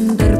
under